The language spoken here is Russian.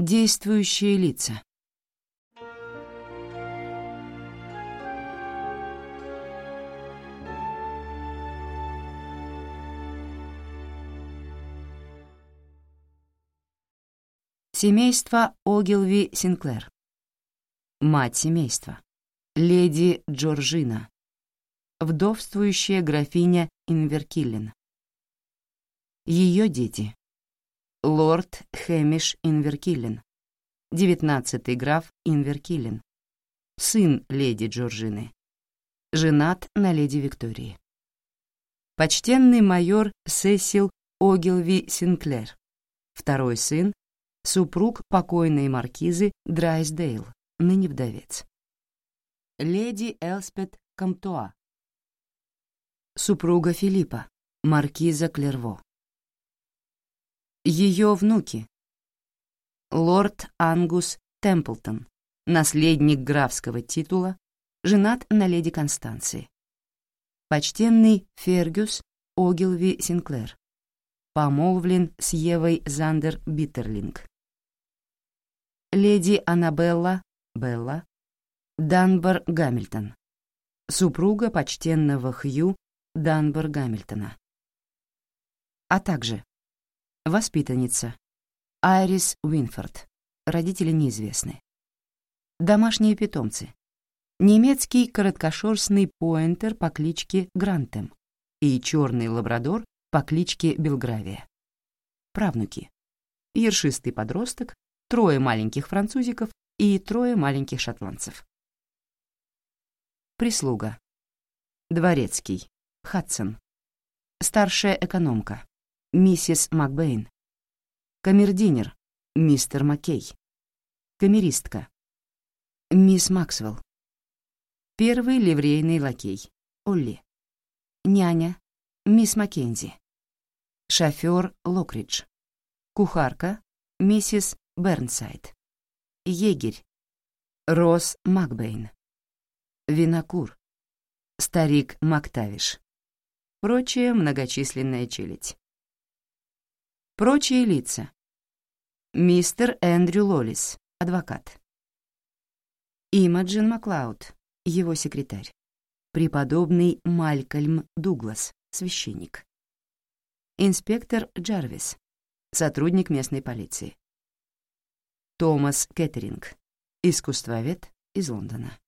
Действующие лица. Семейство Огилви Синклер. Мать семейства. Леди Джорджина. Вдовствующая графиня Инверкиллен. Ее дети. Лорд Хэмиш Инверкиллен. Девятнадцатый граф Инверкиллен. Сын леди Джорджины. Женат на леди Виктории. Почтенный майор Сесил Огилви Синклер. Второй сын супруг покойной маркизы Драйсдейл, ныне вдовец. Леди Элспет Камтуа, супруга Филиппа, маркиза Клерво. Ее внуки. Лорд Ангус Темплтон, наследник графского титула, женат на леди Констанции. Почтенный Фергюс Огилви Синклер, помолвлен с Евой Зандер Биттерлинг. Леди Аннабелла Белла Данбор Гамильтон, супруга почтенного Хью Данбор Гамильтона. А также воспитанница Айрис Уинфорд, родители неизвестны. Домашние питомцы. Немецкий короткошерстный поинтер по кличке Грантем и черный лабрадор по кличке Белгравия. Правнуки. Ершистый подросток, трое маленьких французиков и трое маленьких шотландцев. Прислуга. Дворецкий. Хадсон. Старшая экономка. Миссис Макбейн. Камердинер. Мистер Маккей. Камеристка. Мисс Максвелл. Первый ливрейный лакей. Олли. Няня мисс Маккензи, шофер Локридж, кухарка миссис Бернсайд, егерь Росс Макбейн, винокур, старик Мактавиш, прочая многочисленная челядь. Прочие лица. Мистер Эндрю Лолис, адвокат. Имаджин Маклауд, его секретарь. Преподобный Малькольм Дуглас, священник. Инспектор Джарвис, сотрудник местной полиции. Томас Кеттеринг, искусствовед из Лондона.